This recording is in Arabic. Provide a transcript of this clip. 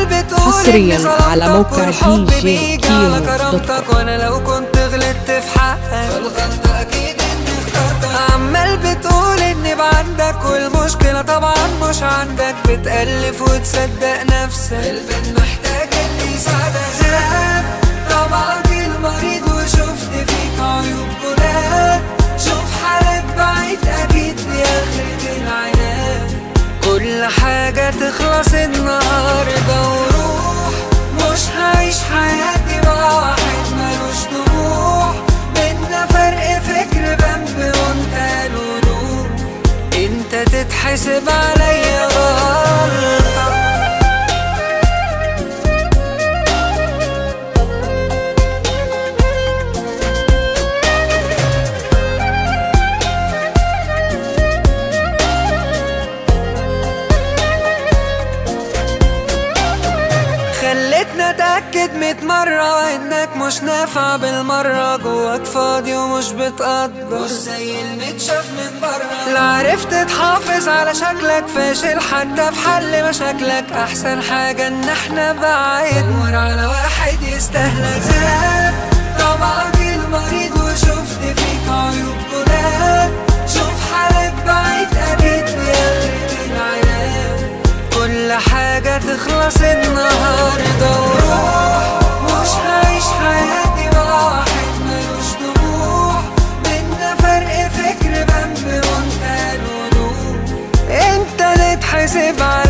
عمال بتقول حصرياً على موقع DJ علي dot com. وأنا لو كنت غلطت في حقك. فالغلطة أكيد إني اخترتك. عمال بتقول إني بعندك والمشكلة طبعا مش عندك. بتألف وتصدق نفسك. البنت محتاج اللي يساعدك. زاد طبعك المريض وشفت فيك عيوب جداد. شوف حالك بعيد أكيد دي اخرة العناد كل حاجة تخلص انت تتحسب عليا. اتأكد ميت مرة انك مش نافع بالمرة. جواك فاضي ومش بتقدر. مش زي المتشاف من بره لا عرفت تحافظ على شكلك فاشل حتى في حل مشاكلك. أحسن حاجة إن إحنا بعيد. دور على واحد يستاهلك. حاجة تخلص النهاردة وروح مش هعيش حياتي مع واحد ملوش طموح. بينا فرق فكر بمب وانت الوضوح انت تتحسب عليا غلطة